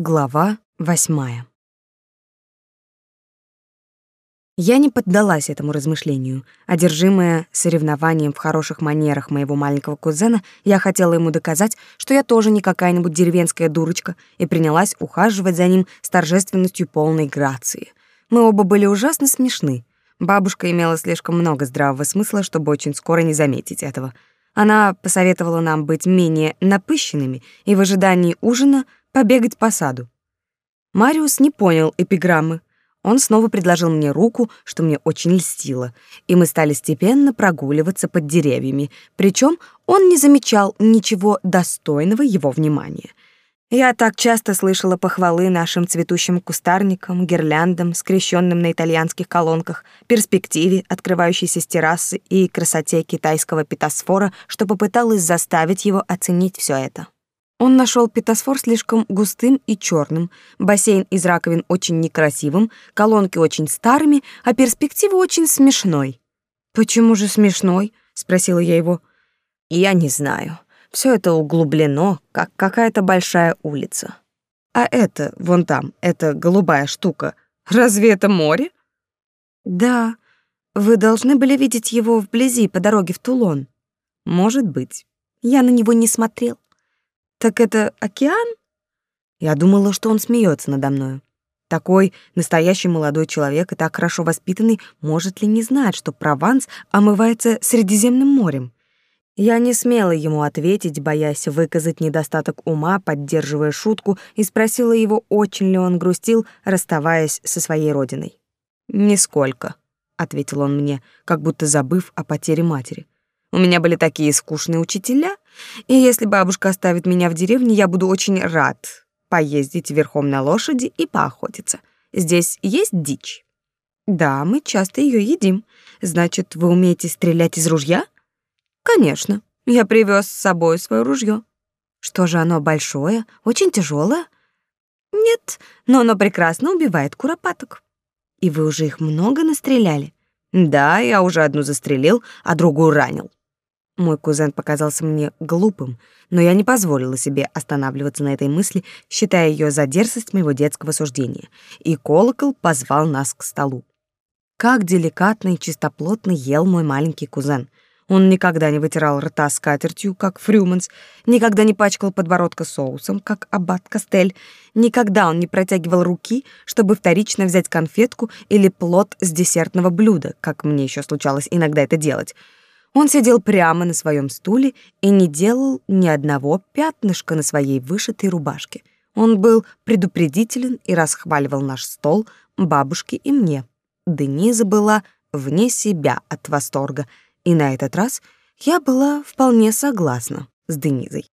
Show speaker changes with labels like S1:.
S1: Глава восьмая. Я не поддалась этому размышлению. Одержимая соревнованием в хороших манерах моего маленького кузена, я хотела ему доказать, что я тоже не какая-нибудь деревенская дурочка, и принялась ухаживать за ним с торжественностью полной грации. Мы оба были ужасно смешны. Бабушка имела слишком много здравого смысла, чтобы очень скоро не заметить этого. Она посоветовала нам быть менее напыщенными и в ожидании ужина — побегать по саду. Мариус не понял эпиграммы. Он снова предложил мне руку, что мне очень льстило, и мы стали степенно прогуливаться под деревьями, причем он не замечал ничего достойного его внимания. Я так часто слышала похвалы нашим цветущим кустарникам, гирляндам, скрещенным на итальянских колонках, перспективе, открывающейся с террасы и красоте китайского питосфора, что попыталась заставить его оценить все это. Он нашел питосфор слишком густым и черным, бассейн из раковин очень некрасивым, колонки очень старыми, а перспектива очень смешной. «Почему же смешной?» — спросила я его. «Я не знаю. Все это углублено, как какая-то большая улица. А это, вон там, эта голубая штука, разве это море?» «Да. Вы должны были видеть его вблизи по дороге в Тулон». «Может быть. Я на него не смотрел». Так это океан? Я думала, что он смеется надо мною. Такой настоящий молодой человек и так хорошо воспитанный может ли не знать, что Прованс омывается Средиземным морем? Я не смела ему ответить, боясь выказать недостаток ума, поддерживая шутку, и спросила его, очень ли он грустил, расставаясь со своей родиной. «Нисколько», — ответил он мне, как будто забыв о потере матери. У меня были такие скучные учителя, и если бабушка оставит меня в деревне, я буду очень рад поездить верхом на лошади и поохотиться. Здесь есть дичь? Да, мы часто ее едим. Значит, вы умеете стрелять из ружья? Конечно. Я привез с собой свое ружье. Что же оно большое, очень тяжелое? Нет, но оно прекрасно убивает куропаток. И вы уже их много настреляли? Да, я уже одну застрелил, а другую ранил. Мой кузен показался мне глупым, но я не позволила себе останавливаться на этой мысли, считая ее за дерзость моего детского суждения, и колокол позвал нас к столу. Как деликатно и чистоплотно ел мой маленький кузен. Он никогда не вытирал рта скатертью, как Фрюманс, никогда не пачкал подбородка соусом, как аббат Костель, никогда он не протягивал руки, чтобы вторично взять конфетку или плод с десертного блюда, как мне еще случалось иногда это делать — он сидел прямо на своем стуле и не делал ни одного пятнышка на своей вышитой рубашке. Он был предупредителен и расхваливал наш стол бабушке и мне. Дениза была вне себя от восторга, и на этот раз я была вполне согласна с Денизой.